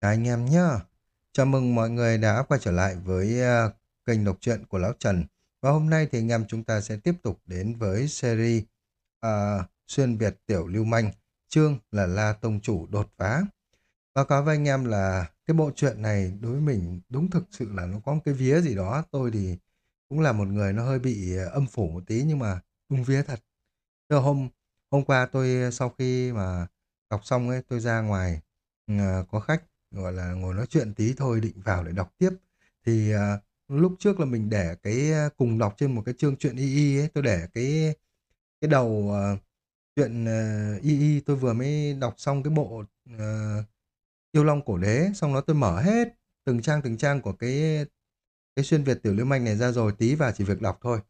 Anh em nhá. Chào mừng mọi người đã quay trở lại với uh, kênh đọc truyện của Lão Trần. Và hôm nay thì anh em chúng ta sẽ tiếp tục đến với series uh, Xuyên Việt Tiểu Lưu Manh, chương là La Tông Chủ đột phá. Báo cáo với anh em là cái bộ truyện này đối với mình đúng thực sự là nó có một cái vía gì đó. Tôi thì cũng là một người nó hơi bị ờ, âm phủ một tí nhưng mà đúng vía thật. Từ hôm hôm qua tôi sau khi mà đọc xong ấy tôi ra ngoài uh, có khách gọi là ngồi nói chuyện tí thôi định vào để đọc tiếp. Thì à, lúc trước là mình để cái à, cùng đọc trên một cái chương truyện y y ấy tôi để cái cái đầu à, chuyện à, y y tôi vừa mới đọc xong cái bộ à, yêu long cổ đế xong đó tôi mở hết từng trang từng trang của cái cái xuyên việt tiểu lưu manh này ra rồi tí và chỉ việc đọc thôi.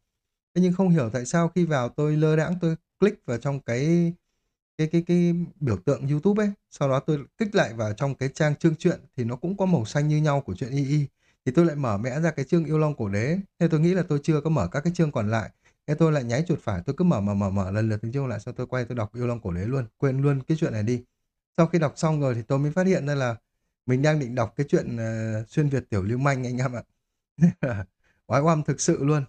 Thế nhưng không hiểu tại sao khi vào tôi lơ đãng tôi click vào trong cái cái cái cái biểu tượng YouTube ấy, sau đó tôi kích lại vào trong cái trang chương truyện thì nó cũng có màu xanh như nhau của truyện y y. Thì tôi lại mở mẽ ra cái chương yêu long cổ đế. Thế tôi nghĩ là tôi chưa có mở các cái chương còn lại. Thế tôi lại nháy chuột phải, tôi cứ mở mở mở mở lần lượt từng chương lại sau tôi quay tôi đọc yêu long cổ đế luôn, quên luôn cái chuyện này đi. Sau khi đọc xong rồi thì tôi mới phát hiện ra là mình đang định đọc cái chuyện uh, xuyên Việt tiểu lưu manh anh em ạ. Oái oăm thực sự luôn.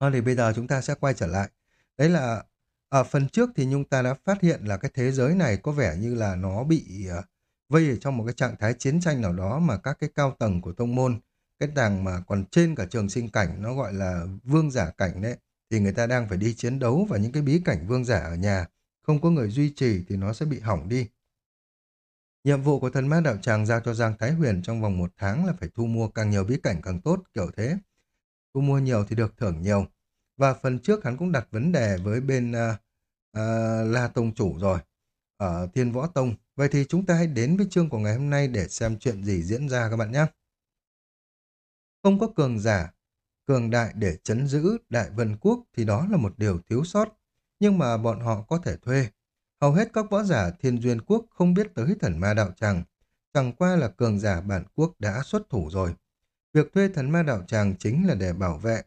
Thôi thì bây giờ chúng ta sẽ quay trở lại. Đấy là ở phần trước thì Nhung ta đã phát hiện là cái thế giới này có vẻ như là nó bị uh, vây ở trong một cái trạng thái chiến tranh nào đó mà các cái cao tầng của tông môn, cái tàng mà còn trên cả trường sinh cảnh nó gọi là vương giả cảnh đấy, thì người ta đang phải đi chiến đấu và những cái bí cảnh vương giả ở nhà, không có người duy trì thì nó sẽ bị hỏng đi. Nhiệm vụ của thần ma đạo tràng giao cho Giang Thái Huyền trong vòng một tháng là phải thu mua càng nhiều bí cảnh càng tốt, kiểu thế. Thu mua nhiều thì được thưởng nhiều. Và phần trước hắn cũng đặt vấn đề với bên uh, uh, La Tông Chủ rồi, ở Thiên Võ Tông. Vậy thì chúng ta hãy đến với chương của ngày hôm nay để xem chuyện gì diễn ra các bạn nhé. Không có cường giả, cường đại để chấn giữ Đại Vân Quốc thì đó là một điều thiếu sót. Nhưng mà bọn họ có thể thuê. Hầu hết các võ giả Thiên Duyên Quốc không biết tới thần ma đạo tràng. Chẳng qua là cường giả bản quốc đã xuất thủ rồi. Việc thuê thần ma đạo tràng chính là để bảo vệ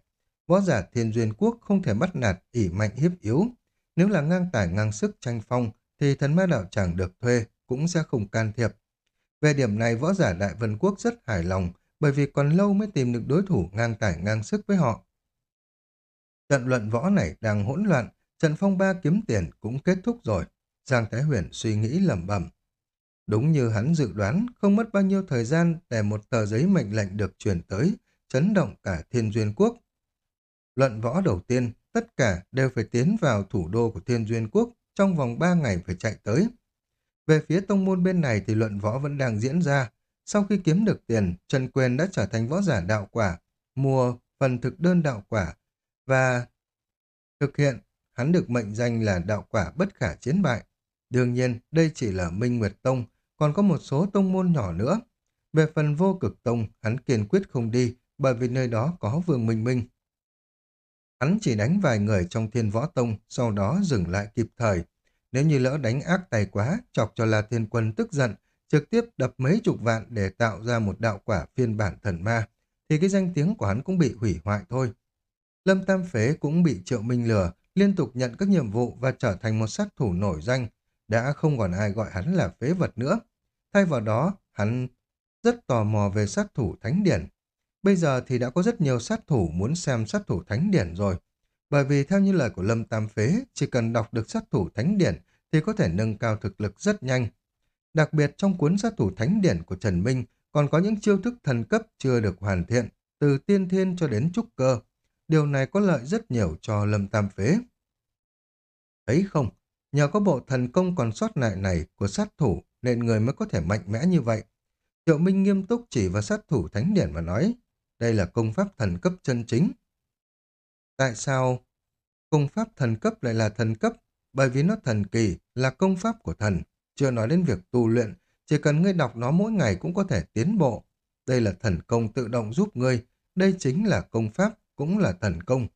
Võ giả thiên duyên quốc không thể bắt nạt ỉ mạnh hiếp yếu. Nếu là ngang tải ngang sức tranh phong, thì thần ma đạo chẳng được thuê, cũng sẽ không can thiệp. Về điểm này, võ giả Đại Vân Quốc rất hài lòng, bởi vì còn lâu mới tìm được đối thủ ngang tải ngang sức với họ. Trận luận võ này đang hỗn loạn, trận phong ba kiếm tiền cũng kết thúc rồi. Giang Thái Huyền suy nghĩ lẩm bẩm. Đúng như hắn dự đoán, không mất bao nhiêu thời gian để một tờ giấy mệnh lệnh được chuyển tới, chấn động cả thiên duyên quốc. Luận võ đầu tiên, tất cả đều phải tiến vào thủ đô của Thiên Duyên Quốc, trong vòng 3 ngày phải chạy tới. Về phía tông môn bên này thì luận võ vẫn đang diễn ra. Sau khi kiếm được tiền, Trần Quyền đã trở thành võ giả đạo quả, mua phần thực đơn đạo quả và thực hiện hắn được mệnh danh là đạo quả bất khả chiến bại. Đương nhiên, đây chỉ là Minh Nguyệt Tông, còn có một số tông môn nhỏ nữa. Về phần vô cực tông, hắn kiên quyết không đi, bởi vì nơi đó có Vương Minh Minh. Hắn chỉ đánh vài người trong thiên võ tông, sau đó dừng lại kịp thời. Nếu như lỡ đánh ác tay quá, chọc cho La Thiên Quân tức giận, trực tiếp đập mấy chục vạn để tạo ra một đạo quả phiên bản thần ma, thì cái danh tiếng của hắn cũng bị hủy hoại thôi. Lâm Tam Phế cũng bị Triệu Minh lừa, liên tục nhận các nhiệm vụ và trở thành một sát thủ nổi danh, đã không còn ai gọi hắn là phế vật nữa. Thay vào đó, hắn rất tò mò về sát thủ thánh điển. Bây giờ thì đã có rất nhiều sát thủ muốn xem sát thủ thánh điển rồi. Bởi vì theo như lời của Lâm Tam Phế, chỉ cần đọc được sát thủ thánh điển thì có thể nâng cao thực lực rất nhanh. Đặc biệt trong cuốn sát thủ thánh điển của Trần Minh còn có những chiêu thức thần cấp chưa được hoàn thiện, từ tiên thiên cho đến trúc cơ. Điều này có lợi rất nhiều cho Lâm Tam Phế. Thấy không, nhờ có bộ thần công còn sót lại này của sát thủ nên người mới có thể mạnh mẽ như vậy. Triệu Minh nghiêm túc chỉ vào sát thủ thánh điển và nói, đây là công pháp thần cấp chân chính. Tại sao công pháp thần cấp lại là thần cấp? Bởi vì nó thần kỳ, là công pháp của thần. Chưa nói đến việc tu luyện, chỉ cần ngươi đọc nó mỗi ngày cũng có thể tiến bộ. Đây là thần công tự động giúp ngươi, đây chính là công pháp, cũng là thần công.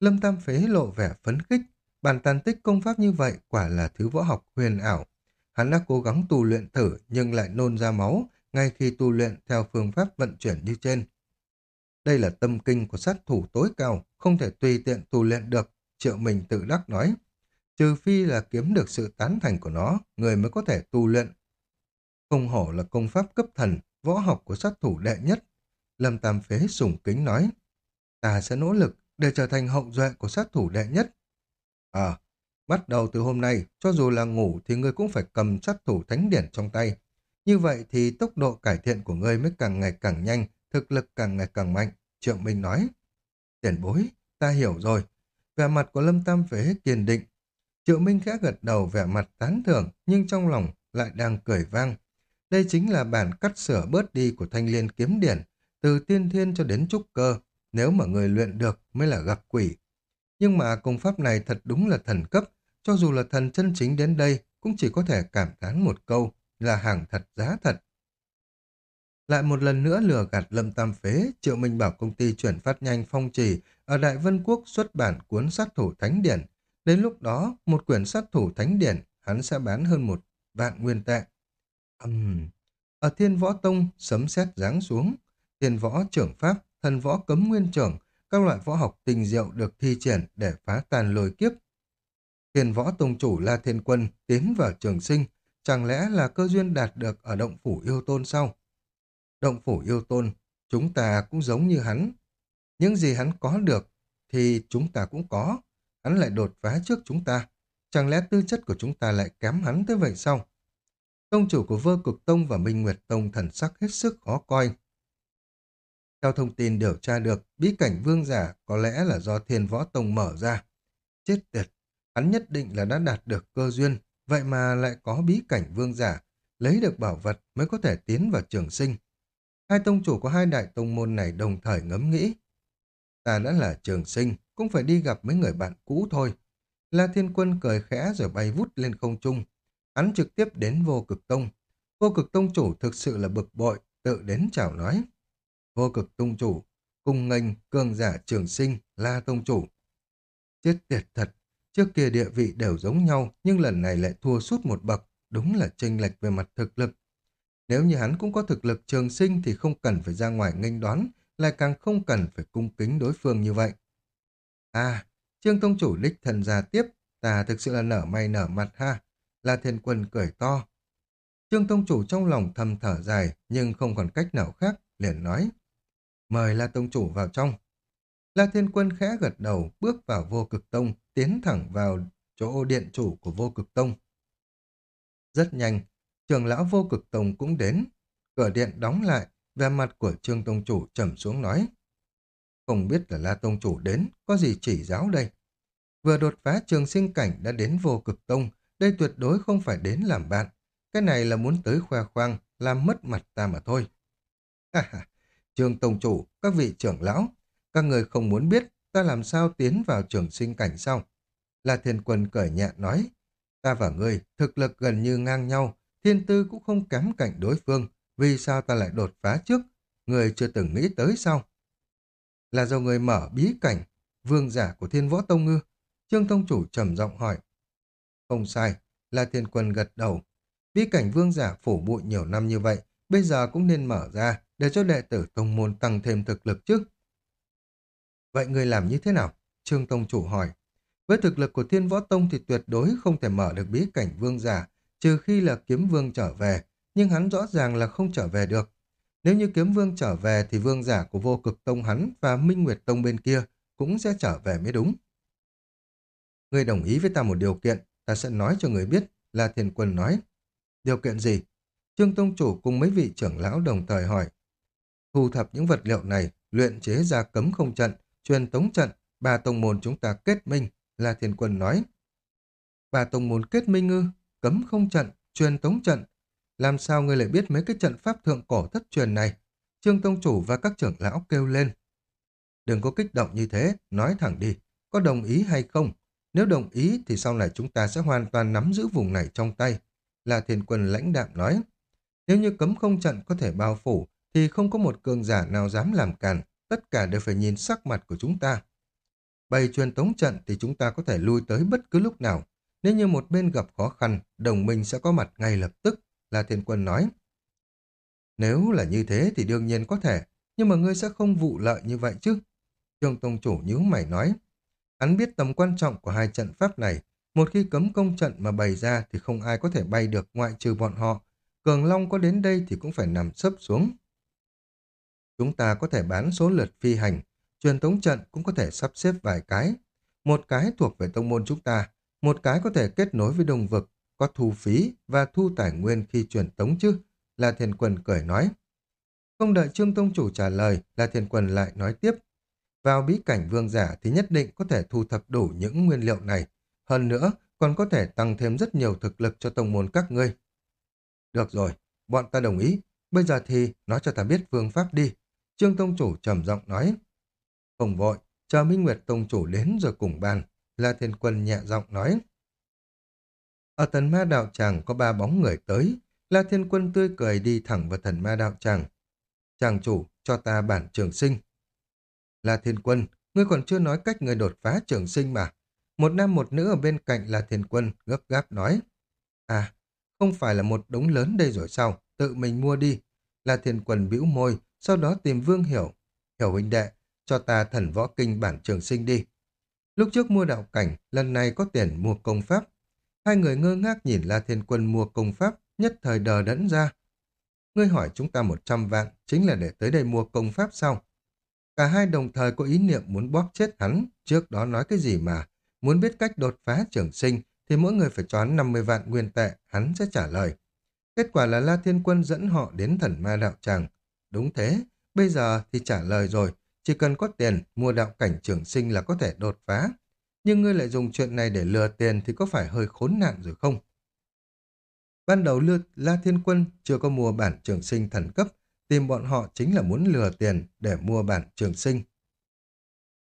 Lâm Tam Phế lộ vẻ phấn khích, bản tàn tích công pháp như vậy quả là thứ võ học huyền ảo. Hắn đã cố gắng tu luyện thử nhưng lại nôn ra máu ngay khi tu luyện theo phương pháp vận chuyển như trên. Đây là tâm kinh của sát thủ tối cao, không thể tùy tiện tu luyện được, triệu mình tự đắc nói. Trừ phi là kiếm được sự tán thành của nó, người mới có thể tu luyện. Không hổ là công pháp cấp thần, võ học của sát thủ đệ nhất. Lâm Tam Phế sủng kính nói, ta sẽ nỗ lực để trở thành hậu duệ của sát thủ đệ nhất. à bắt đầu từ hôm nay, cho dù là ngủ thì ngươi cũng phải cầm sát thủ thánh điển trong tay. Như vậy thì tốc độ cải thiện của ngươi mới càng ngày càng nhanh, thực lực càng ngày càng mạnh. Trượng Minh nói, tiền bối, ta hiểu rồi. Vẻ mặt của Lâm Tam Phế kiên định. Triệu Minh khẽ gật đầu vẻ mặt tán thưởng, nhưng trong lòng lại đang cười vang. Đây chính là bản cắt sửa bớt đi của thanh liên kiếm điển, từ tiên thiên cho đến trúc cơ, nếu mà người luyện được mới là gặp quỷ. Nhưng mà công pháp này thật đúng là thần cấp, cho dù là thần chân chính đến đây cũng chỉ có thể cảm thán một câu là hàng thật giá thật. Lại một lần nữa lừa gạt lâm tam phế, Triệu Minh bảo công ty chuyển phát nhanh phong trì ở Đại Vân Quốc xuất bản cuốn sát thủ Thánh Điển. Đến lúc đó, một quyển sát thủ Thánh Điển hắn sẽ bán hơn một vạn nguyên tệ. Uhm. Ở Thiên Võ Tông, sấm sét giáng xuống. Thiên Võ trưởng Pháp, thần võ cấm nguyên trưởng, các loại võ học tình diệu được thi triển để phá tàn lôi kiếp. Thiên Võ Tông chủ La Thiên Quân tiến vào trường sinh, chẳng lẽ là cơ duyên đạt được ở động phủ yêu tôn sau? Động phủ yêu tôn, chúng ta cũng giống như hắn. Những gì hắn có được thì chúng ta cũng có. Hắn lại đột phá trước chúng ta. Chẳng lẽ tư chất của chúng ta lại kém hắn tới vậy sao? Tông chủ của vơ cực tông và Minh Nguyệt Tông thần sắc hết sức khó coi. Theo thông tin điều tra được, bí cảnh vương giả có lẽ là do thiên võ tông mở ra. Chết tiệt, hắn nhất định là đã đạt được cơ duyên, vậy mà lại có bí cảnh vương giả, lấy được bảo vật mới có thể tiến vào trường sinh. Hai tông chủ của hai đại tông môn này đồng thời ngấm nghĩ. Ta đã là trường sinh, cũng phải đi gặp mấy người bạn cũ thôi. La Thiên Quân cười khẽ rồi bay vút lên không trung. Hắn trực tiếp đến vô cực tông. Vô cực tông chủ thực sự là bực bội, tự đến chào nói. Vô cực tông chủ, cùng ngành cường giả trường sinh, La tông chủ. Chết tiệt thật, trước kia địa vị đều giống nhau, nhưng lần này lại thua suốt một bậc, đúng là chênh lệch về mặt thực lực. Nếu như hắn cũng có thực lực trường sinh thì không cần phải ra ngoài nghênh đón, lại càng không cần phải cung kính đối phương như vậy. À, Trương Tông Chủ đích thần ra tiếp, ta thực sự là nở may nở mặt ha. La Thiên Quân cười to. Trương Tông Chủ trong lòng thầm thở dài, nhưng không còn cách nào khác, liền nói. Mời La Tông Chủ vào trong. La Thiên Quân khẽ gật đầu, bước vào vô cực tông, tiến thẳng vào chỗ điện chủ của vô cực tông. Rất nhanh, trường lão vô cực tông cũng đến. Cửa điện đóng lại, vẻ mặt của trương tông chủ trầm xuống nói. Không biết là La Tông Chủ đến, có gì chỉ giáo đây? Vừa đột phá trường sinh cảnh đã đến vô cực tông, đây tuyệt đối không phải đến làm bạn. Cái này là muốn tới khoe khoang, làm mất mặt ta mà thôi. Ha ha, trường Tông Chủ, các vị trưởng lão, các người không muốn biết ta làm sao tiến vào trường sinh cảnh sau. La Thiên Quân cởi nhẹ nói, ta và ngươi thực lực gần như ngang nhau, thiên tư cũng không kém cạnh đối phương, vì sao ta lại đột phá trước? Người chưa từng nghĩ tới sao? Là do người mở bí cảnh, vương giả của thiên võ tông ngư. Trương Tông Chủ trầm giọng hỏi. Không sai, là thiên quân gật đầu. Bí cảnh vương giả phủ bụi nhiều năm như vậy, bây giờ cũng nên mở ra để cho đệ tử tông môn tăng thêm thực lực chứ. Vậy người làm như thế nào? Trương Tông Chủ hỏi. Với thực lực của thiên võ tông thì tuyệt đối không thể mở được bí cảnh vương giả, trừ khi là kiếm vương trở về, nhưng hắn rõ ràng là không trở về được. Nếu như kiếm vương trở về thì vương giả của vô cực tông hắn và minh nguyệt tông bên kia cũng sẽ trở về mới đúng. Người đồng ý với ta một điều kiện, ta sẽ nói cho người biết, là thiền quân nói. Điều kiện gì? Trương Tông Chủ cùng mấy vị trưởng lão đồng thời hỏi. Thu thập những vật liệu này, luyện chế ra cấm không trận, truyền tống trận, ba tông môn chúng ta kết minh, là thiền quân nói. Ba tông môn kết minh ư, cấm không trận, truyền tống trận, làm sao ngươi lại biết mấy cái trận pháp thượng cổ thất truyền này? Trương Tông Chủ và các trưởng lão kêu lên. Đừng có kích động như thế, nói thẳng đi, có đồng ý hay không? Nếu đồng ý thì sau này chúng ta sẽ hoàn toàn nắm giữ vùng này trong tay. Là thiên quân lãnh đạm nói. Nếu như cấm không trận có thể bao phủ, thì không có một cường giả nào dám làm cản, tất cả đều phải nhìn sắc mặt của chúng ta. Bày truyền tống trận thì chúng ta có thể lui tới bất cứ lúc nào. Nếu như một bên gặp khó khăn, đồng minh sẽ có mặt ngay lập tức. là Thiên Quân nói. Nếu là như thế thì đương nhiên có thể, nhưng mà ngươi sẽ không vụ lợi như vậy chứ. Trương Tông Chủ nhíu mày nói. Hắn biết tầm quan trọng của hai trận pháp này. Một khi cấm công trận mà bày ra thì không ai có thể bay được ngoại trừ bọn họ. Cường Long có đến đây thì cũng phải nằm sấp xuống. Chúng ta có thể bán số lượt phi hành, truyền tống trận cũng có thể sắp xếp vài cái. Một cái thuộc về tông môn chúng ta, một cái có thể kết nối với đồng vực, có thu phí và thu tài nguyên khi truyền tống chứ, là thiên quân cười nói. Không đợi Trương Tông Chủ trả lời, là thiên quân lại nói tiếp. Vào bí cảnh vương giả thì nhất định có thể thu thập đủ những nguyên liệu này. Hơn nữa, còn có thể tăng thêm rất nhiều thực lực cho tông môn các ngươi. Được rồi, bọn ta đồng ý. Bây giờ thì nói cho ta biết phương pháp đi. Trương Tông Chủ trầm giọng nói. Không vội, chờ Minh Nguyệt Tông Chủ đến rồi cùng bàn. La Thiên Quân nhẹ giọng nói. Ở thần ma đạo tràng có ba bóng người tới. La Thiên Quân tươi cười đi thẳng vào thần ma đạo tràng. Chàng chủ, cho ta bản trường sinh. La Thiên Quân, ngươi còn chưa nói cách người đột phá trường sinh mà. Một nam một nữ ở bên cạnh La Thiên Quân, gấp gáp nói. À, không phải là một đống lớn đây rồi sao? Tự mình mua đi. La Thiên Quân bĩu môi, sau đó tìm Vương Hiểu. Hiểu huynh đệ, cho ta thần võ kinh bản trường sinh đi. Lúc trước mua đạo cảnh, lần này có tiền mua công pháp. Hai người ngơ ngác nhìn La Thiên Quân mua công pháp, nhất thời đờ đẫn ra. Ngươi hỏi chúng ta một trăm vạn, chính là để tới đây mua công pháp sao? Cả hai đồng thời có ý niệm muốn bóp chết hắn, trước đó nói cái gì mà. Muốn biết cách đột phá trường sinh, thì mỗi người phải cho hắn 50 vạn nguyên tệ, hắn sẽ trả lời. Kết quả là La Thiên Quân dẫn họ đến thần ma đạo tràng. Đúng thế, bây giờ thì trả lời rồi, chỉ cần có tiền, mua đạo cảnh trường sinh là có thể đột phá. Nhưng ngươi lại dùng chuyện này để lừa tiền thì có phải hơi khốn nạn rồi không? Ban đầu lừa La Thiên Quân chưa có mua bản trường sinh thần cấp, tìm bọn họ chính là muốn lừa tiền để mua bản trường sinh.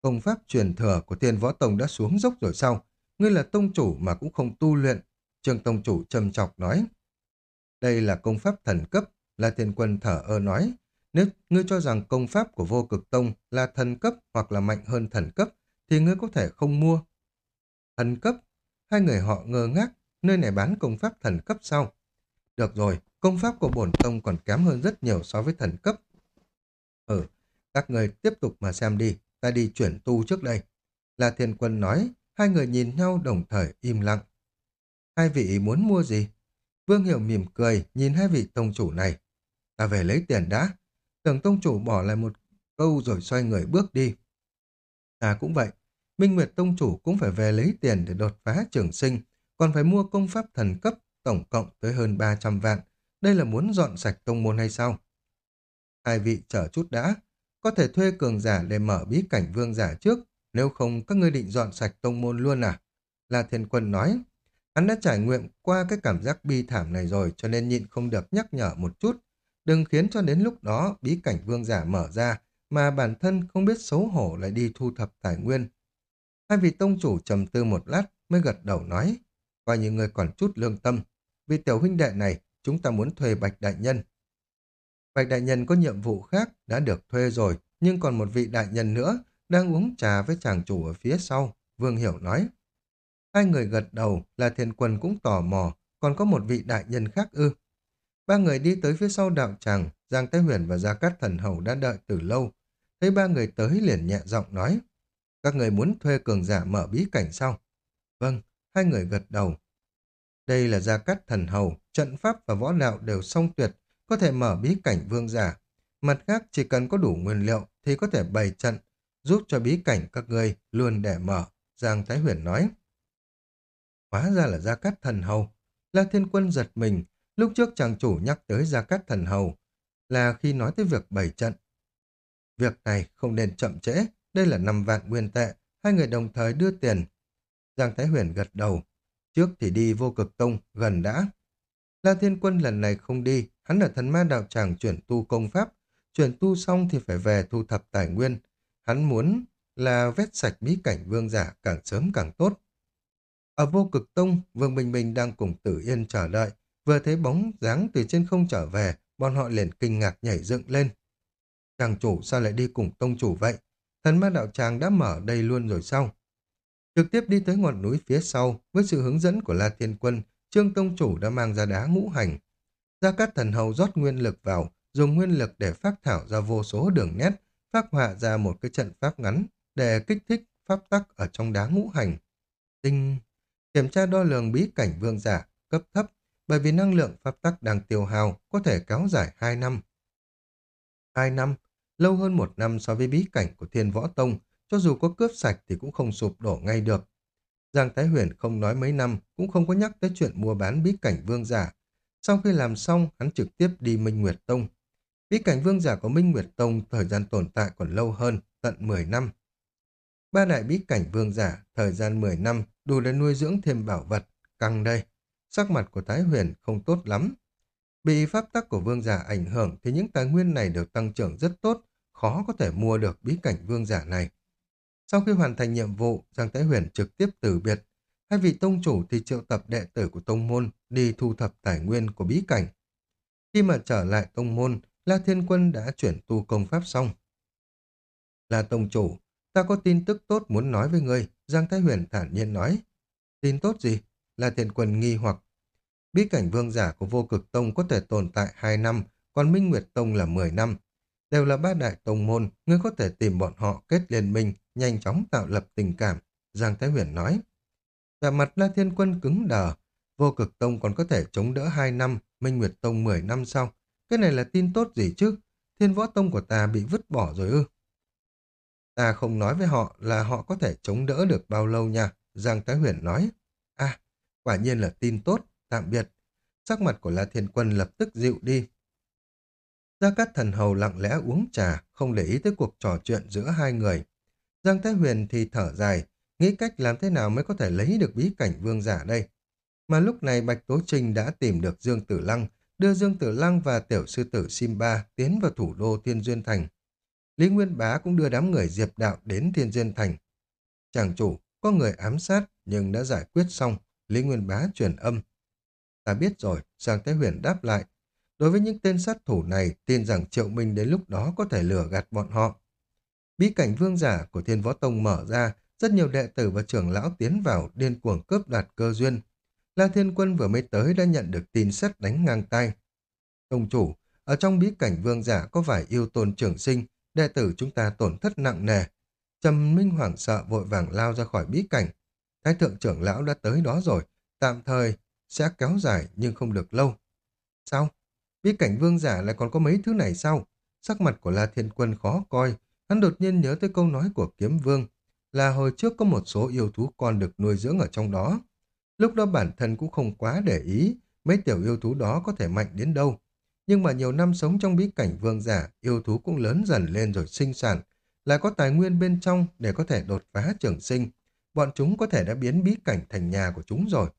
Công pháp truyền thừa của thiên võ tông đã xuống dốc rồi sao? Ngươi là tông chủ mà cũng không tu luyện. Trường tông chủ trầm chọc nói. Đây là công pháp thần cấp, La Thiên Quân thở ơ nói. Nếu ngươi cho rằng công pháp của vô cực tông là thần cấp hoặc là mạnh hơn thần cấp, thì ngươi có thể không mua. Thần cấp? Hai người họ ngơ ngác, nơi này bán công pháp thần cấp sao? Được rồi, công pháp của bổn tông còn kém hơn rất nhiều so với thần cấp. Ừ, các người tiếp tục mà xem đi, ta đi chuyển tu trước đây. là Thiên Quân nói, hai người nhìn nhau đồng thời im lặng. Hai vị muốn mua gì? Vương Hiểu mỉm cười, nhìn hai vị tông chủ này. Ta về lấy tiền đã. Tưởng tông chủ bỏ lại một câu rồi xoay người bước đi. Ta cũng vậy. Minh Nguyệt tông chủ cũng phải về lấy tiền để đột phá trường sinh, còn phải mua công pháp thần cấp tổng cộng tới hơn 300 vạn. Đây là muốn dọn sạch tông môn hay sao? Hai vị chờ chút đã, có thể thuê cường giả để mở bí cảnh vương giả trước, nếu không các ngươi định dọn sạch tông môn luôn à? là Thiên Quân nói, hắn đã trải nghiệm qua cái cảm giác bi thảm này rồi cho nên nhịn không được nhắc nhở một chút. Đừng khiến cho đến lúc đó bí cảnh vương giả mở ra mà bản thân không biết xấu hổ lại đi thu thập tài nguyên. Hai vị tông chủ trầm tư một lát mới gật đầu nói, coi như người còn chút lương tâm. Vì tiểu huynh đệ này, chúng ta muốn thuê Bạch Đại Nhân. Bạch Đại Nhân có nhiệm vụ khác, đã được thuê rồi, nhưng còn một vị đại nhân nữa đang uống trà với chàng chủ ở phía sau, Vương Hiểu nói. Hai người gật đầu là thiền quân cũng tò mò, còn có một vị đại nhân khác ư. Ba người đi tới phía sau đạo tràng, Giang Thái Huyền và Gia Cát Thần Hầu đã đợi từ lâu. Thấy ba người tới liền nhẹ giọng nói. Các người muốn thuê cường giả mở bí cảnh sao? Vâng, hai người gật đầu. Đây là Gia Cát Thần Hầu, trận pháp và võ đạo đều song tuyệt, có thể mở bí cảnh vương giả. Mặt khác, chỉ cần có đủ nguyên liệu thì có thể bày trận, giúp cho bí cảnh các ngươi luôn để mở, Giang Thái Huyền nói. Hóa ra là Gia Cát Thần Hầu. La Thiên Quân giật mình, lúc trước chàng chủ nhắc tới Gia Cát Thần Hầu là khi nói tới việc bày trận. Việc này không nên chậm trễ, đây là 5 vạn nguyên tệ, hai người đồng thời đưa tiền. Giang Thái Huyền gật đầu, trước thì đi vô cực tông, gần đã. La Thiên Quân lần này không đi, hắn ở thần ma đạo tràng chuyển tu công pháp, chuyển tu xong thì phải về thu thập tài nguyên. Hắn muốn là vét sạch bí cảnh vương giả càng sớm càng tốt. Ở vô cực tông, Vương Bình Bình đang cùng Tử Yên chờ đợi, vừa thấy bóng dáng từ trên không trở về, bọn họ liền kinh ngạc nhảy dựng lên. Chàng chủ sao lại đi cùng tông chủ vậy? Thần ma đạo tràng đã mở đây luôn rồi sao? Trực tiếp đi tới ngọn núi phía sau, với sự hướng dẫn của La Thiên Quân, Trương Tông Chủ đã mang ra đá ngũ hành. Gia Cát Thần Hầu rót nguyên lực vào, dùng nguyên lực để phát thảo ra vô số đường nét, phát họa ra một cái trận pháp ngắn để kích thích pháp tắc ở trong đá ngũ hành. Tinh... Kiểm tra đo lường bí cảnh vương giả, cấp thấp, bởi vì năng lượng pháp tắc đang tiêu hao có thể kéo dài 2 năm. 2 năm, lâu hơn một năm so với bí cảnh của Thiên Võ Tông, cho dù có cướp sạch thì cũng không sụp đổ ngay được. Giang Thái Huyền không nói mấy năm, cũng không có nhắc tới chuyện mua bán bí cảnh vương giả. Sau khi làm xong, hắn trực tiếp đi Minh Nguyệt Tông. Bí cảnh vương giả của Minh Nguyệt Tông thời gian tồn tại còn lâu hơn, tận 10 năm. Ba đại bí cảnh vương giả, thời gian 10 năm, đủ để nuôi dưỡng thêm bảo vật, căng đây. Sắc mặt của Thái Huyền không tốt lắm. Bị pháp tắc của vương giả ảnh hưởng thì những tài nguyên này đều tăng trưởng rất tốt, khó có thể mua được bí cảnh vương giả này. Sau khi hoàn thành nhiệm vụ, Giang Thái Huyền trực tiếp từ biệt. Hai vị tông chủ thì triệu tập đệ tử của tông môn đi thu thập tài nguyên của bí cảnh. Khi mà trở lại tông môn, La Thiên Quân đã chuyển tu công pháp xong. Là tông chủ, ta có tin tức tốt muốn nói với ngươi, Giang Thái Huyền thản nhiên nói. Tin tốt gì? La Thiên Quân nghi hoặc. Bí cảnh vương giả của vô cực tông có thể tồn tại 2 năm, còn Minh Nguyệt Tông là 10 năm. Đều là ba đại tông môn, ngươi có thể tìm bọn họ kết liên minh, nhanh chóng tạo lập tình cảm, Giang Thái Huyền nói. Và mặt La Thiên Quân cứng đờ, vô cực tông còn có thể chống đỡ 2 năm, Minh Nguyệt Tông 10 năm sau. Cái này là tin tốt gì chứ? Thiên võ tông của ta bị vứt bỏ rồi ư? Ta không nói với họ là họ có thể chống đỡ được bao lâu nha, Giang Thái Huyền nói. Quả nhiên là tin tốt, tạm biệt. Sắc mặt của La Thiên Quân lập tức dịu đi. Gia Cát Thần Hầu lặng lẽ uống trà, không để ý tới cuộc trò chuyện giữa hai người. Giang Thái Huyền thì thở dài, nghĩ cách làm thế nào mới có thể lấy được bí cảnh vương giả đây. Mà lúc này Bạch Tố Trinh đã tìm được Dương Tử Lăng, đưa Dương Tử Lăng và tiểu sư tử Simba tiến vào thủ đô Thiên Duyên Thành. Lý Nguyên Bá cũng đưa đám người Diệp Đạo đến Thiên Duyên Thành. Chàng chủ, có người ám sát nhưng đã giải quyết xong, Lý Nguyên Bá truyền âm. Ta biết rồi, Giang Thái Huyền đáp lại. Đối với những tên sát thủ này, tin rằng Triệu Minh đến lúc đó có thể lừa gạt bọn họ. Bí cảnh vương giả của Thiên Võ Tông mở ra, rất nhiều đệ tử và trưởng lão tiến vào điên cuồng cướp đoạt cơ duyên. La Thiên Quân vừa mới tới đã nhận được tin sét đánh ngang tay. Tông chủ, ở trong bí cảnh vương giả có vài yêu tôn trưởng sinh, đệ tử chúng ta tổn thất nặng nề. Trầm Minh hoảng sợ vội vàng lao ra khỏi bí cảnh. Thái thượng trưởng lão đã tới đó rồi, tạm thời sẽ kéo dài nhưng không được lâu. Sao? Bí cảnh vương giả lại còn có mấy thứ này sao? Sắc mặt của La Thiên Quân khó coi, hắn đột nhiên nhớ tới câu nói của kiếm vương, là hồi trước có một số yêu thú con được nuôi dưỡng ở trong đó. Lúc đó bản thân cũng không quá để ý mấy tiểu yêu thú đó có thể mạnh đến đâu. Nhưng mà nhiều năm sống trong bí cảnh vương giả, yêu thú cũng lớn dần lên rồi sinh sản, lại có tài nguyên bên trong để có thể đột phá trường sinh. Bọn chúng có thể đã biến bí cảnh thành nhà của chúng rồi.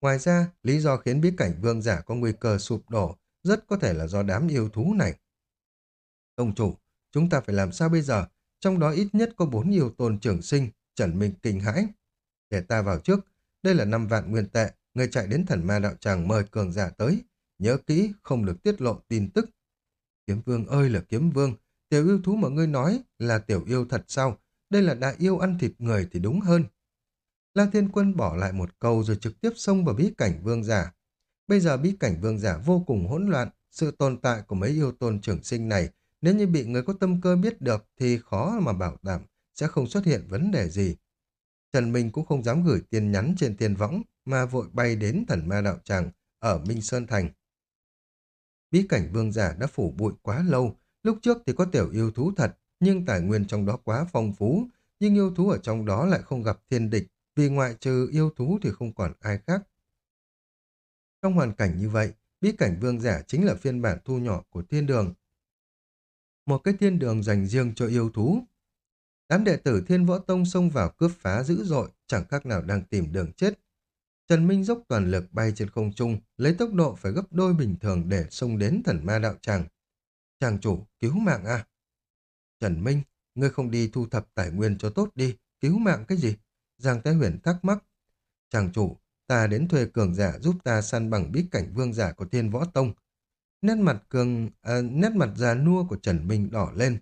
Ngoài ra, lý do khiến bí cảnh vương giả có nguy cơ sụp đổ rất có thể là do đám yêu thú này. Ông chủ, chúng ta phải làm sao bây giờ? Trong đó ít nhất có bốn yêu tôn trưởng sinh, Trần Minh kinh hãi. Để ta vào trước, đây là năm vạn nguyên tệ, người chạy đến thần ma đạo tràng mời cường giả tới. Nhớ kỹ, không được tiết lộ tin tức. Kiếm vương ơi là kiếm vương, tiểu yêu thú mà ngươi nói là tiểu yêu thật sao? Đây là đại yêu ăn thịt người thì đúng hơn. La Thiên Quân bỏ lại một câu rồi trực tiếp xông vào bí cảnh vương giả. Bây giờ bí cảnh vương giả vô cùng hỗn loạn, sự tồn tại của mấy yêu tôn trưởng sinh này nếu như bị người có tâm cơ biết được thì khó mà bảo đảm sẽ không xuất hiện vấn đề gì. Trần Minh cũng không dám gửi tiền nhắn trên tiền võng mà vội bay đến thần ma đạo tràng ở Minh Sơn Thành. Bí cảnh vương giả đã phủ bụi quá lâu, lúc trước thì có tiểu yêu thú thật, nhưng tài nguyên trong đó quá phong phú, nhưng yêu thú ở trong đó lại không gặp thiên địch, vì ngoại trừ yêu thú thì không còn ai khác. Trong hoàn cảnh như vậy, bí cảnh vương giả chính là phiên bản thu nhỏ của thiên đường. Một cái thiên đường dành riêng cho yêu thú. Đám đệ tử thiên võ tông xông vào cướp phá dữ dội, chẳng khác nào đang tìm đường chết. Trần Minh dốc toàn lực bay trên không trung, lấy tốc độ phải gấp đôi bình thường để xông đến thần ma đạo tràng. Chàng chủ, cứu mạng à? Trần Minh, ngươi không đi thu thập tài nguyên cho tốt đi, cứu mạng cái gì? Giang Thái Huyền thắc mắc. Chàng chủ, ta đến thuê cường giả giúp ta săn bằng bí cảnh vương giả của thiên võ tông. Nét mặt cường, à, nét mặt già nua của Trần Minh đỏ lên.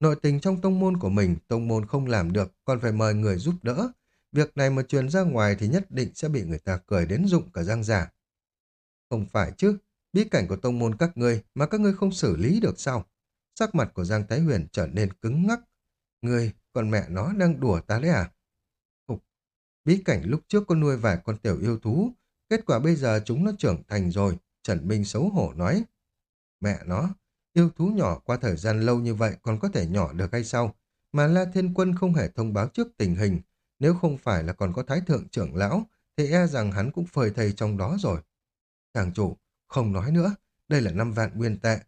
Nội tình trong tông môn của mình, tông môn không làm được, còn phải mời người giúp đỡ. Việc này mà truyền ra ngoài thì nhất định sẽ bị người ta cười đến dụng cả giang giả. Không phải chứ, bí cảnh của tông môn các ngươi mà các ngươi không xử lý được sao? Sắc mặt của Giang Thái Huyền trở nên cứng ngắc. Người, còn mẹ nó đang đùa ta đấy à? Bí cảnh lúc trước con nuôi vài con tiểu yêu thú, Kết quả bây giờ chúng nó trưởng thành rồi, Trần Minh xấu hổ nói. Mẹ nó, yêu thú nhỏ qua thời gian lâu như vậy còn có thể nhỏ được hay sao? Mà La Thiên Quân không hề thông báo trước tình hình, nếu không phải là còn có thái thượng trưởng lão, thì e rằng hắn cũng phơi thầy trong đó rồi. Chàng chủ, không nói nữa, đây là 5 vạn nguyên tệ.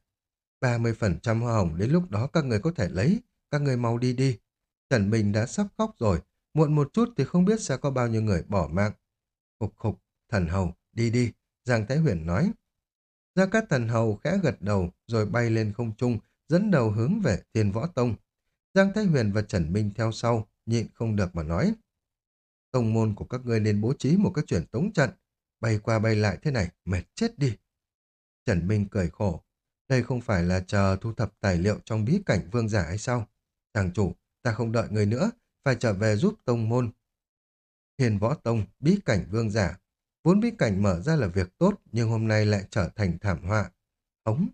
30% hoa hồng đến lúc đó các người có thể lấy, các người mau đi đi. Trần Bình đã sắp khóc rồi, muộn một chút thì không biết sẽ có bao nhiêu người bỏ mạng. Khục khục, thần hầu, đi đi, Giang Thái Huyền nói. Gia Cát Thần Hầu khẽ gật đầu rồi bay lên không trung, dẫn đầu hướng về Thiên Võ Tông. Giang Thái Huyền và Trần Minh theo sau, nhịn không được mà nói. Tông môn của các ngươi nên bố trí một cái chuyển tống trận, bay qua bay lại thế này, mệt chết đi. Trần Minh cười khổ, đây không phải là chờ thu thập tài liệu trong bí cảnh vương giả hay sao? Chàng chủ, ta không đợi người nữa, phải trở về giúp tông môn. Hiền võ tông, bí cảnh vương giả. Vốn bí cảnh mở ra là việc tốt, nhưng hôm nay lại trở thành thảm họa. Ống,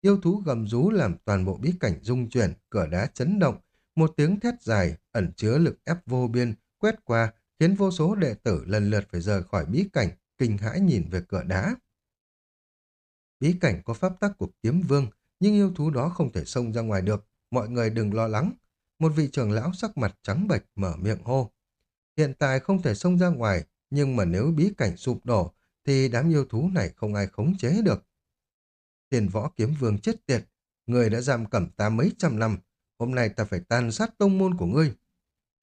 yêu thú gầm rú làm toàn bộ bí cảnh rung chuyển, cửa đá chấn động, một tiếng thét dài, ẩn chứa lực ép vô biên, quét qua, khiến vô số đệ tử lần lượt phải rời khỏi bí cảnh, kinh hãi nhìn về cửa đá. Bí cảnh có pháp tắc của kiếm vương, nhưng yêu thú đó không thể xông ra ngoài được. Mọi người đừng lo lắng. Một vị trưởng lão sắc mặt trắng bệch mở miệng hô. Hiện tại không thể xông ra ngoài, nhưng mà nếu bí cảnh sụp đổ, thì đám yêu thú này không ai khống chế được. Tiền võ kiếm vương chết tiệt, người đã giam cầm ta mấy trăm năm, hôm nay ta phải tàn sát tông môn của ngươi.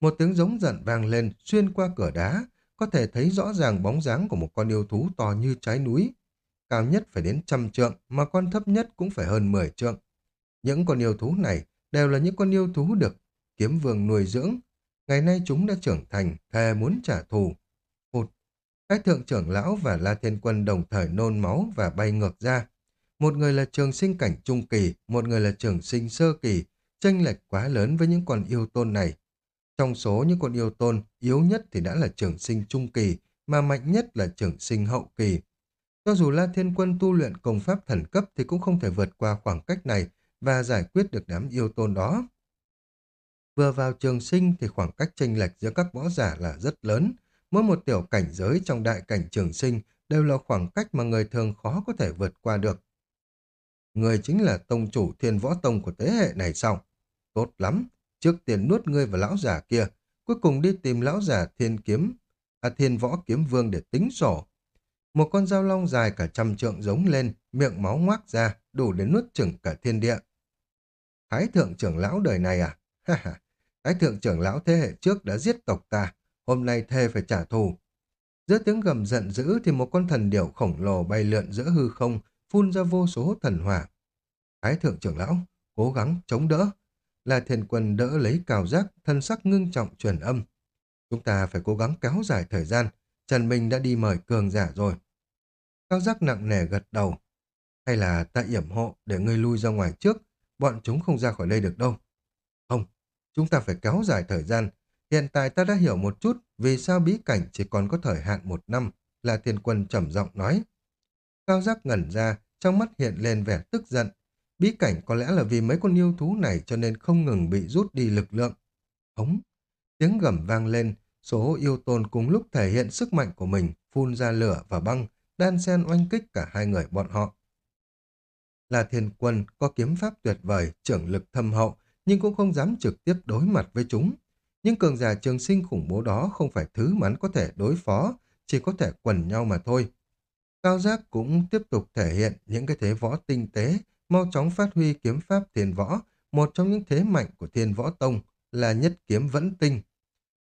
Một tiếng giống giận vang lên xuyên qua cửa đá, có thể thấy rõ ràng bóng dáng của một con yêu thú to như trái núi. Cao nhất phải đến trăm trượng, mà con thấp nhất cũng phải hơn mười trượng. Những con yêu thú này đều là những con yêu thú được kiếm vương nuôi dưỡng. Ngày nay chúng đã trưởng thành, thề muốn trả thù. Hụt. Các thượng trưởng lão và La Thiên Quân đồng thời nôn máu và bay ngược ra. Một người là trường sinh cảnh trung kỳ, một người là trường sinh sơ kỳ, tranh lệch quá lớn với những con yêu tôn này. Trong số những con yêu tôn, yếu nhất thì đã là trường sinh trung kỳ, mà mạnh nhất là trường sinh hậu kỳ. Cho dù La Thiên Quân tu luyện công pháp thần cấp thì cũng không thể vượt qua khoảng cách này và giải quyết được đám yêu tôn đó. Vừa vào trường sinh thì khoảng cách chênh lệch giữa các võ giả là rất lớn. Mỗi một tiểu cảnh giới trong đại cảnh trường sinh đều là khoảng cách mà người thường khó có thể vượt qua được. Người chính là tông chủ thiên võ tông của thế hệ này sao? Tốt lắm, trước tiên nuốt ngươi và lão giả kia, cuối cùng đi tìm lão giả thiên kiếm, à thiên võ kiếm vương để tính sổ. Một con dao long dài cả trăm trượng giống lên, miệng máu ngoác ra, đủ để nuốt chửng cả thiên địa. Thái thượng trưởng lão đời này à? Ha ha, Thái thượng trưởng lão thế hệ trước đã giết tộc ta, hôm nay thề phải trả thù. Giữa tiếng gầm giận dữ thì một con thần điểu khổng lồ bay lượn giữa hư không, phun ra vô số thần hỏa. Thái thượng trưởng lão, cố gắng chống đỡ. Là thiền quân đỡ lấy cào giác, thân sắc ngưng trọng truyền âm. Chúng ta phải cố gắng kéo dài thời gian, Trần Minh đã đi mời cường giả rồi. Cao giác nặng nề gật đầu. Hay là ta yểm hộ để ngươi lui ra ngoài trước, bọn chúng không ra khỏi đây được đâu. Không, chúng ta phải kéo dài thời gian. Hiện tại ta đã hiểu một chút vì sao bí cảnh chỉ còn có thời hạn một năm, là tiền quân trầm giọng nói. Cao giác ngẩn ra, trong mắt hiện lên vẻ tức giận. Bí cảnh có lẽ là vì mấy con yêu thú này cho nên không ngừng bị rút đi lực lượng. Hống! Tiếng gầm vang lên, số yêu tôn cùng lúc thể hiện sức mạnh của mình, phun ra lửa và băng, đan xen oanh kích cả hai người bọn họ. Là thiên quân có kiếm pháp tuyệt vời, trưởng lực thâm hậu, nhưng cũng không dám trực tiếp đối mặt với chúng. Nhưng cường giả trường sinh khủng bố đó không phải thứ mà hắn có thể đối phó, chỉ có thể quần nhau mà thôi. Cao giác cũng tiếp tục thể hiện những cái thế võ tinh tế, mau chóng phát huy kiếm pháp thiên võ, một trong những thế mạnh của thiên võ tông là nhất kiếm vẫn tinh.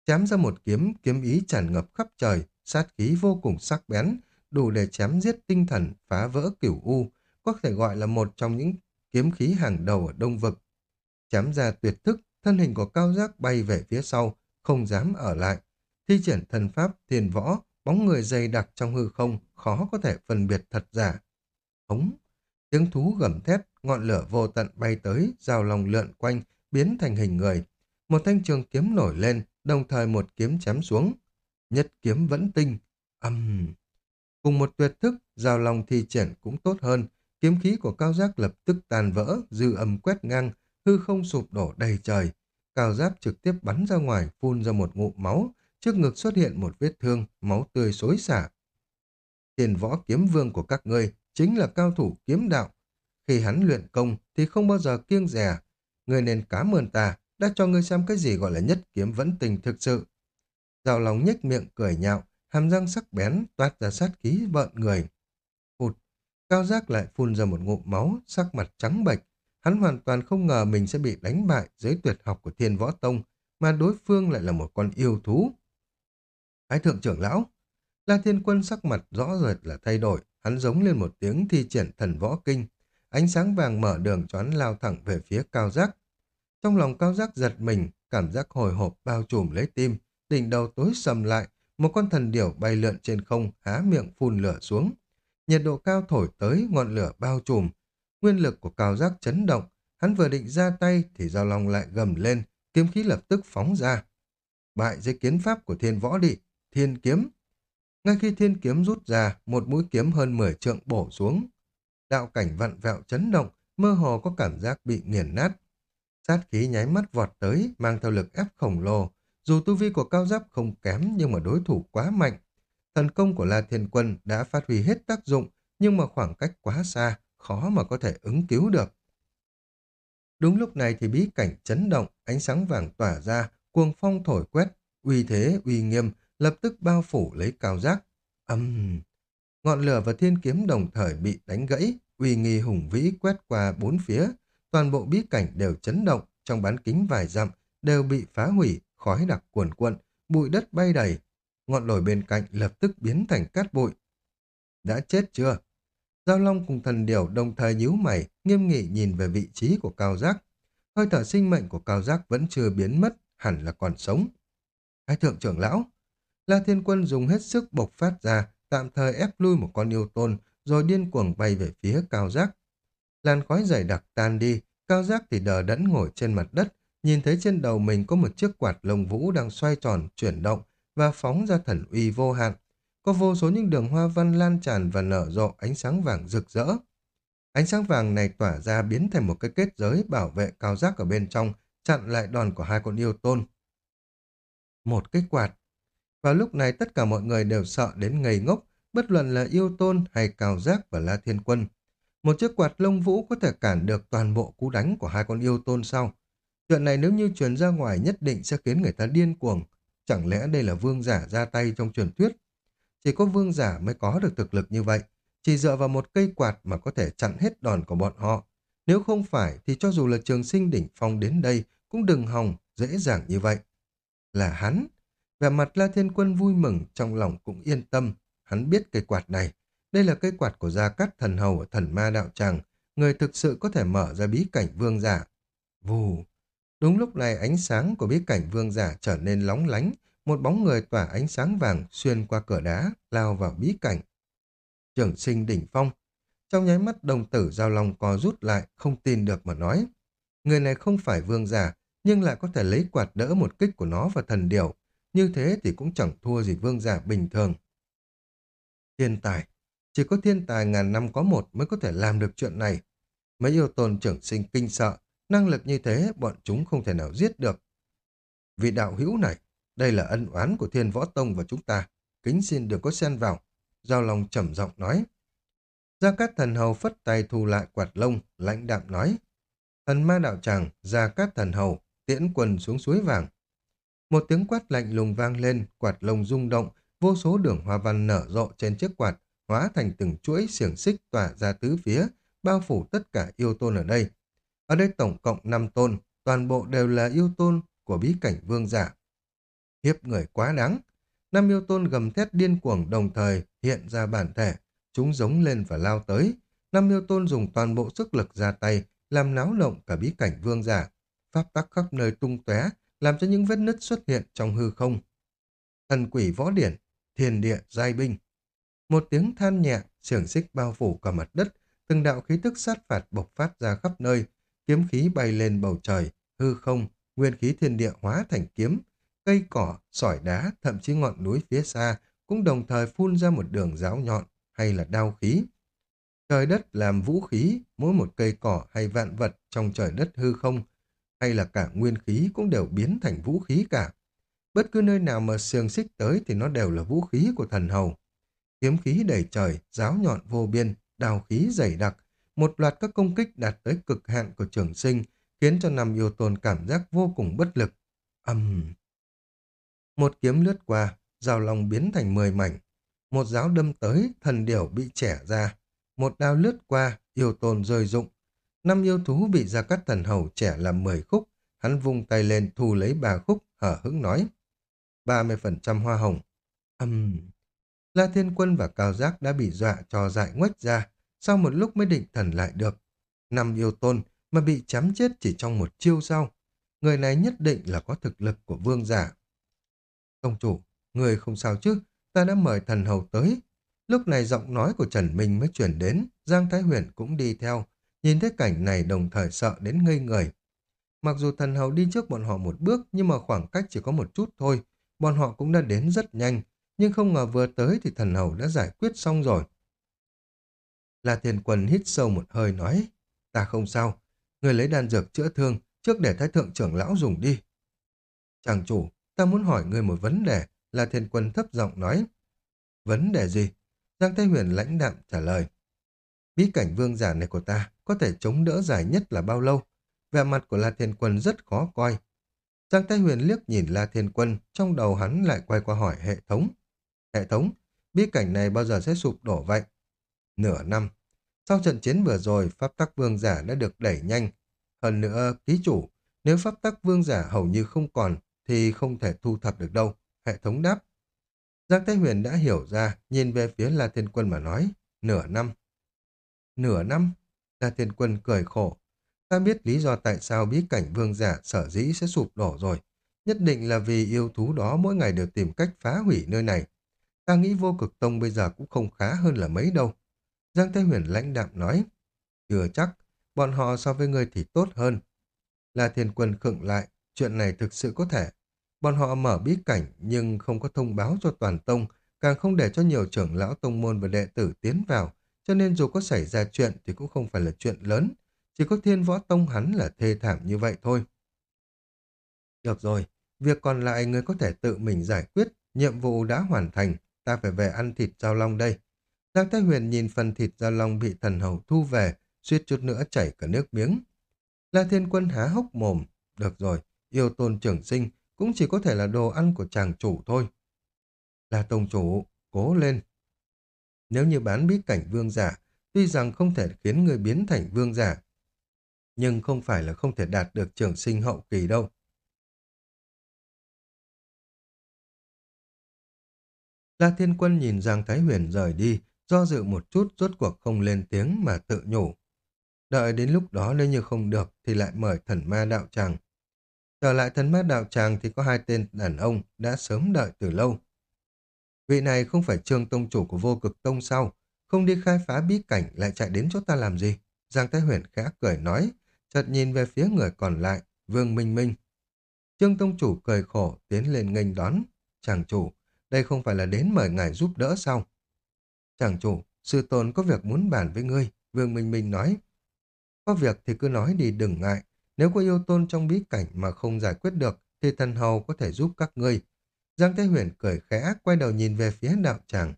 Chém ra một kiếm, kiếm ý tràn ngập khắp trời, sát khí vô cùng sắc bén, đủ để chém giết tinh thần, phá vỡ cửu u, có thể gọi là một trong những kiếm khí hàng đầu ở Đông Vực. Chém ra tuyệt thức, thân hình của cao giác bay về phía sau, không dám ở lại. Thi triển thần pháp, thiền võ, bóng người dày đặc trong hư không, khó có thể phân biệt thật giả. Hống! Tiếng thú gầm thét, ngọn lửa vô tận bay tới, rào lòng lượn quanh, biến thành hình người. Một thanh trường kiếm nổi lên, đồng thời một kiếm chém xuống. Nhất kiếm vẫn tinh. Âm! Uhm. Cùng một tuyệt thức, giao lòng thi triển cũng tốt hơn. Kiếm khí của cao giác lập tức tàn vỡ, dư âm quét ngang, hư không sụp đổ đầy trời. Cao giáp trực tiếp bắn ra ngoài, phun ra một ngụm máu, trước ngực xuất hiện một vết thương, máu tươi xối xả. Tiền võ kiếm vương của các ngươi chính là cao thủ kiếm đạo. Khi hắn luyện công thì không bao giờ kiêng rẻ. Ngươi nên cảm ơn ta đã cho ngươi xem cái gì gọi là nhất kiếm vẫn tình thực sự. Giao lòng nhếch miệng cười nhạo, hàm răng sắc bén toát ra sát khí vợn người. Hụt, cao giác lại phun ra một ngụm máu, sắc mặt trắng bệch. Hắn hoàn toàn không ngờ mình sẽ bị đánh bại dưới tuyệt học của thiên võ tông, mà đối phương lại là một con yêu thú. Thái thượng trưởng lão, La Thiên Quân sắc mặt rõ rệt là thay đổi, hắn giống lên một tiếng thi triển thần võ kinh. Ánh sáng vàng mở đường cho hắn lao thẳng về phía cao giác. Trong lòng cao giác giật mình, cảm giác hồi hộp bao trùm lấy tim, đỉnh đầu tối sầm lại, một con thần điểu bay lượn trên không, há miệng phun lửa xuống. Nhiệt độ cao thổi tới, ngọn lửa bao trùm. Nguyên lực của cao giác chấn động, hắn vừa định ra tay thì giao long lại gầm lên, kiếm khí lập tức phóng ra. Bại dưới kiến pháp của thiên võ đị, thiên kiếm. Ngay khi thiên kiếm rút ra, một mũi kiếm hơn 10 trượng bổ xuống. Đạo cảnh vặn vẹo chấn động, mơ hồ có cảm giác bị nghiền nát. Sát khí nháy mắt vọt tới, mang theo lực ép khổng lồ. Dù tu vi của cao giáp không kém nhưng mà đối thủ quá mạnh. Thần công của La Thiên Quân đã phát huy hết tác dụng, nhưng mà khoảng cách quá xa, khó mà có thể ứng cứu được. Đúng lúc này thì bí cảnh chấn động, ánh sáng vàng tỏa ra, cuồng phong thổi quét, uy thế, uy nghiêm, lập tức bao phủ lấy cao giác. Âm... Ngọn lửa và thiên kiếm đồng thời bị đánh gãy, uy nghi hùng vĩ quét qua bốn phía, toàn bộ bí cảnh đều chấn động, trong bán kính vài dặm đều bị phá hủy, khói đặc cuồn cuộn, bụi đất bay đầy. Ngọn lồi bên cạnh lập tức biến thành cát bụi. Đã chết chưa? Giao Long cùng thần điểu đồng thời nhíu mày, nghiêm nghị nhìn về vị trí của cao giác. Hơi thở sinh mệnh của cao giác vẫn chưa biến mất, hẳn là còn sống. Thái thượng trưởng lão, La Thiên Quân dùng hết sức bộc phát ra, tạm thời ép lui một con yêu tôn, rồi điên cuồng bay về phía cao giác. Làn khói dày đặc tan đi, cao giác thì đờ đẫn ngồi trên mặt đất, nhìn thấy trên đầu mình có một chiếc quạt lông vũ đang xoay tròn, chuyển động và phóng ra thần uy vô hạn. Có vô số những đường hoa văn lan tràn và nở rộ ánh sáng vàng rực rỡ. Ánh sáng vàng này tỏa ra biến thành một cái kết giới bảo vệ cao giác ở bên trong, chặn lại đòn của hai con yêu tôn. Một cái quạt. Vào lúc này tất cả mọi người đều sợ đến ngây ngốc, bất luận là yêu tôn hay cao giác và la thiên quân. Một chiếc quạt lông vũ có thể cản được toàn bộ cú đánh của hai con yêu tôn sau. Chuyện này nếu như truyền ra ngoài nhất định sẽ khiến người ta điên cuồng. Chẳng lẽ đây là vương giả ra tay trong truyền thuyết? Chỉ có vương giả mới có được thực lực như vậy. Chỉ dựa vào một cây quạt mà có thể chặn hết đòn của bọn họ. Nếu không phải thì cho dù là trường sinh đỉnh phong đến đây cũng đừng hòng dễ dàng như vậy. Là hắn. Vẻ mặt La Thiên Quân vui mừng, trong lòng cũng yên tâm. Hắn biết cây quạt này. Đây là cây quạt của Gia Cát Thần Hầu ở Thần Ma Đạo Tràng. Người thực sự có thể mở ra bí cảnh vương giả. Vù. Đúng lúc này ánh sáng của bí cảnh vương giả trở nên lóng lánh, một bóng người tỏa ánh sáng vàng xuyên qua cửa đá, lao vào bí cảnh. Trưởng sinh đỉnh phong. Trong nháy mắt đồng tử giao long co rút lại, không tin được mà nói. Người này không phải vương giả, nhưng lại có thể lấy quạt đỡ một kích của nó và thần điểu. Như thế thì cũng chẳng thua gì vương giả bình thường. Thiên tài. Chỉ có thiên tài ngàn năm có một mới có thể làm được chuyện này. Mấy yêu tôn trưởng sinh kinh sợ, năng lực như thế bọn chúng không thể nào giết được. Vị đạo hữu này, đây là ân oán của thiên võ tông và chúng ta. Kính xin đừng có xen vào. Giao lòng trầm giọng nói. Gia Cát Thần Hầu phất tay thu lại quạt lông, lãnh đạm nói. Thần ma đạo tràng, Gia Cát Thần Hầu, tiễn quần xuống suối vàng. Một tiếng quát lạnh lùng vang lên, quạt lông rung động, vô số đường hoa văn nở rộ trên chiếc quạt, hóa thành từng chuỗi xiềng xích tỏa ra tứ phía, bao phủ tất cả yêu tôn ở đây. Ở đây tổng cộng 5 tôn, toàn bộ đều là yêu tôn của bí cảnh vương giả. Hiếp người quá đáng. Năm yêu tôn gầm thét điên cuồng đồng thời hiện ra bản thể. Chúng giống lên và lao tới. Năm yêu tôn dùng toàn bộ sức lực ra tay, làm náo động cả bí cảnh vương giả. Pháp tắc khắp nơi tung tóe, làm cho những vết nứt xuất hiện trong hư không. Thần quỷ võ điển, thiền địa giai binh. Một tiếng than nhẹ, xiềng xích bao phủ cả mặt đất, từng đạo khí tức sát phạt bộc phát ra khắp nơi, kiếm khí bay lên bầu trời, hư không, nguyên khí thiên địa hóa thành kiếm, cây cỏ, sỏi đá, thậm chí ngọn núi phía xa cũng đồng thời phun ra một đường giáo nhọn hay là đao khí. Trời đất làm vũ khí, mỗi một cây cỏ hay vạn vật trong trời đất hư không, hay là cả nguyên khí cũng đều biến thành vũ khí cả. Bất cứ nơi nào mà xiềng xích tới thì nó đều là vũ khí của thần hầu. kiếm khí đầy trời, giáo nhọn vô biên, đào khí dày đặc, một loạt các công kích đạt tới cực hạn của trường sinh, khiến cho nằm yêu tôn cảm giác vô cùng bất lực. Âm! Một kiếm lướt qua, rào lòng biến thành mười mảnh. Một giáo đâm tới, thần điểu bị trẻ ra. Một đao lướt qua, yêu tôn rơi rụng. Năm yêu thú bị ra cắt thần hầu trẻ làm mười khúc. Hắn vung tay lên thu lấy ba khúc, hở hững nói. ba mươi phần trăm hoa hồng. Âm! La Thiên Quân và Cao Giác đã bị dọa cho dại ngoách ra, sau một lúc mới định thần lại được. Năm yêu tôn mà bị chém chết chỉ trong một chiêu sau. Người này nhất định là có thực lực của vương giả. Công chủ, người không sao chứ, ta đã mời thần hầu tới. Lúc này giọng nói của Trần Minh mới chuyển đến, Giang Thái Huyền cũng đi theo, nhìn thấy cảnh này đồng thời sợ đến ngây người. Mặc dù thần hầu đi trước bọn họ một bước, nhưng mà khoảng cách chỉ có một chút thôi, bọn họ cũng đã đến rất nhanh, nhưng không ngờ vừa tới thì thần hầu đã giải quyết xong rồi. La Thiên Quân hít sâu một hơi nói, ta không sao, người lấy đan dược chữa thương, trước để thái thượng trưởng lão dùng đi. Chàng chủ, ta muốn hỏi người một vấn đề, La Thiên Quân thấp giọng nói. Vấn đề gì? Giang Thái Huyền lãnh đạm trả lời. Bí cảnh vương giả này của ta có thể chống đỡ dài nhất là bao lâu? Vẻ mặt của La Thiên Quân rất khó coi. Giang Thái Huyền liếc nhìn La Thiên Quân, trong đầu hắn lại quay qua hỏi hệ thống. Hệ thống, bí cảnh này bao giờ sẽ sụp đổ vậy? Nửa năm. Sau trận chiến vừa rồi, pháp tắc vương giả đã được đẩy nhanh. Hơn nữa, ký chủ, nếu pháp tắc vương giả hầu như không còn, thì không thể thu thập được đâu. Hệ thống đáp. Giang Thái Huyền đã hiểu ra, nhìn về phía La Thiên Quân mà nói, nửa năm. Nửa năm? La Thiên Quân cười khổ. Ta biết lý do tại sao bí cảnh vương giả sở dĩ sẽ sụp đổ rồi. Nhất định là vì yêu thú đó mỗi ngày đều tìm cách phá hủy nơi này. Ta nghĩ vô cực tông bây giờ cũng không khá hơn là mấy đâu. Giang Thái Huyền lãnh đạm nói, chưa chắc, bọn họ so với người thì tốt hơn. La Thiên Quân khựng lại, chuyện này thực sự có thể. Bọn họ mở bí cảnh nhưng không có thông báo cho toàn tông, càng không để cho nhiều trưởng lão tông môn và đệ tử tiến vào, cho nên dù có xảy ra chuyện thì cũng không phải là chuyện lớn, chỉ có thiên võ tông hắn là thê thảm như vậy thôi. Được rồi, việc còn lại người có thể tự mình giải quyết, nhiệm vụ đã hoàn thành, ta phải về ăn thịt giao long đây. Giang Thái Huyền nhìn phần thịt da long bị thần hầu thu về, suýt chút nữa chảy cả nước miếng. La Thiên Quân há hốc mồm, được rồi, yêu tôn trưởng sinh cũng chỉ có thể là đồ ăn của chàng chủ thôi. La Tông Chủ, cố lên. Nếu như bán bí cảnh vương giả, tuy rằng không thể khiến người biến thành vương giả, nhưng không phải là không thể đạt được trường sinh hậu kỳ đâu. La Thiên Quân nhìn Giang Thái Huyền rời đi, do dự một chút rốt cuộc không lên tiếng mà tự nhủ. Đợi đến lúc đó nếu như không được thì lại mời thần ma đạo tràng. Trở lại thần ma đạo tràng thì có hai tên đàn ông đã sớm đợi từ lâu. Vị này không phải trương tông chủ của vô cực tông sao? Không đi khai phá bí cảnh lại chạy đến chỗ ta làm gì? Giang Thái Huyền khẽ cười nói, chợt nhìn về phía người còn lại, Vương Minh Minh. Trương Tông Chủ cười khổ tiến lên nghênh đón. Chàng chủ, đây không phải là đến mời ngài giúp đỡ sao? Chàng chủ, sư tôn có việc muốn bàn với ngươi, Vương Minh Minh nói. Có việc thì cứ nói đi đừng ngại, nếu có yêu tôn trong bí cảnh mà không giải quyết được, thì thần hầu có thể giúp các ngươi. Giang Thế Huyền cười khẽ, quay đầu nhìn về phía đạo tràng.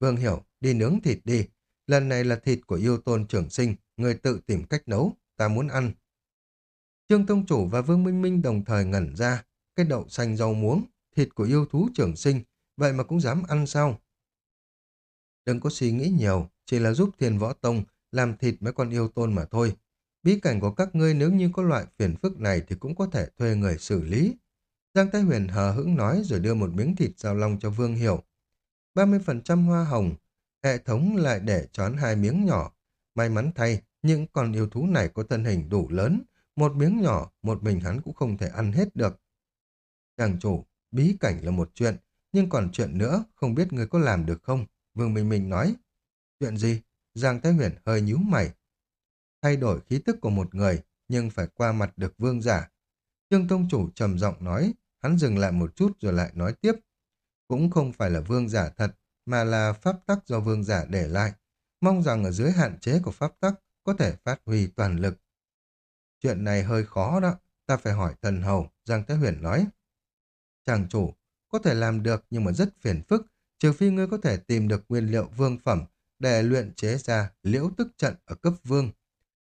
Vương hiểu, đi nướng thịt đi. Lần này là thịt của yêu tôn trưởng sinh, người tự tìm cách nấu, ta muốn ăn. Trương Tông Chủ và Vương Minh Minh đồng thời ngẩn ra, cái đậu xanh rau muống, thịt của yêu thú trưởng sinh, vậy mà cũng dám ăn sao? Đừng có suy nghĩ nhiều, chỉ là giúp thiên võ tông làm thịt mấy con yêu tôn mà thôi. Bí cảnh của các ngươi nếu như có loại phiền phức này thì cũng có thể thuê người xử lý. Giang Thái Huyền hờ hững nói rồi đưa một miếng thịt giao long cho Vương Hiểu. 30% hoa hồng, hệ thống lại để chón hai miếng nhỏ. May mắn thay, những con yêu thú này có thân hình đủ lớn, một miếng nhỏ, một mình hắn cũng không thể ăn hết được. Chàng chủ, bí cảnh là một chuyện, nhưng còn chuyện nữa, không biết người có làm được không? Vương Minh Minh nói. Chuyện gì? Giang Thái Huyền hơi nhíu mày. Thay đổi khí tức của một người, nhưng phải qua mặt được vương giả. Trương Tông Chủ trầm giọng nói, hắn dừng lại một chút rồi lại nói tiếp. Cũng không phải là vương giả thật, mà là pháp tắc do vương giả để lại. Mong rằng ở dưới hạn chế của pháp tắc có thể phát huy toàn lực. Chuyện này hơi khó đó, ta phải hỏi thần hầu, Giang Thái Huyền nói. Chàng chủ, có thể làm được nhưng mà rất phiền phức, trừ phi ngươi có thể tìm được nguyên liệu vương phẩm để luyện chế ra liễu tức trận ở cấp vương.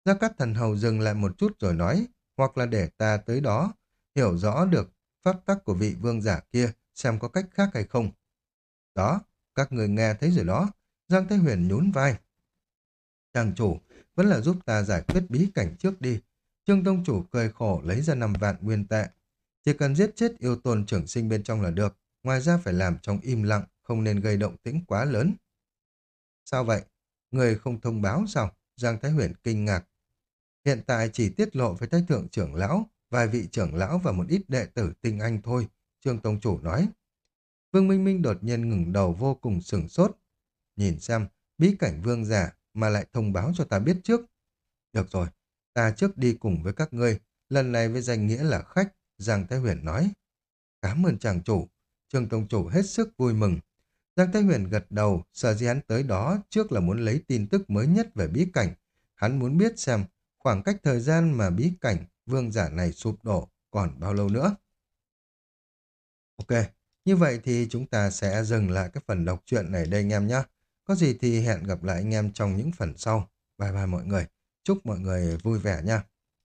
Gia Cát Thần Hầu dừng lại một chút rồi nói, hoặc là để ta tới đó, hiểu rõ được pháp tắc của vị vương giả kia, xem có cách khác hay không. Đó, các người nghe thấy rồi đó, Giang Thế Huyền nhún vai. Chàng chủ, vẫn là giúp ta giải quyết bí cảnh trước đi. Trương Tông Chủ cười khổ lấy ra năm vạn nguyên tệ. Chỉ cần giết chết yêu tôn trưởng sinh bên trong là được, ngoài ra phải làm trong im lặng, không nên gây động tĩnh quá lớn. Sao vậy? Người không thông báo sao? Giang Thái Huyền kinh ngạc. Hiện tại chỉ tiết lộ với Thái Thượng trưởng lão, vài vị trưởng lão và một ít đệ tử tinh anh thôi, Trương Tông Chủ nói. Vương Minh Minh đột nhiên ngừng đầu vô cùng sửng sốt. Nhìn xem, bí cảnh vương giả mà lại thông báo cho ta biết trước. Được rồi, ta trước đi cùng với các ngươi, lần này với danh nghĩa là khách, Giang Thái Huyền nói. Cảm ơn chàng chủ, Trương Tông Chủ hết sức vui mừng. Giang Thái Huyền gật đầu, sợ gì hắn tới đó trước là muốn lấy tin tức mới nhất về bí cảnh. Hắn muốn biết xem khoảng cách thời gian mà bí cảnh vương giả này sụp đổ còn bao lâu nữa. Ok, như vậy thì chúng ta sẽ dừng lại cái phần đọc truyện này đây anh em nhé. Có gì thì hẹn gặp lại anh em trong những phần sau. Bye bye mọi người. Chúc mọi người vui vẻ nha.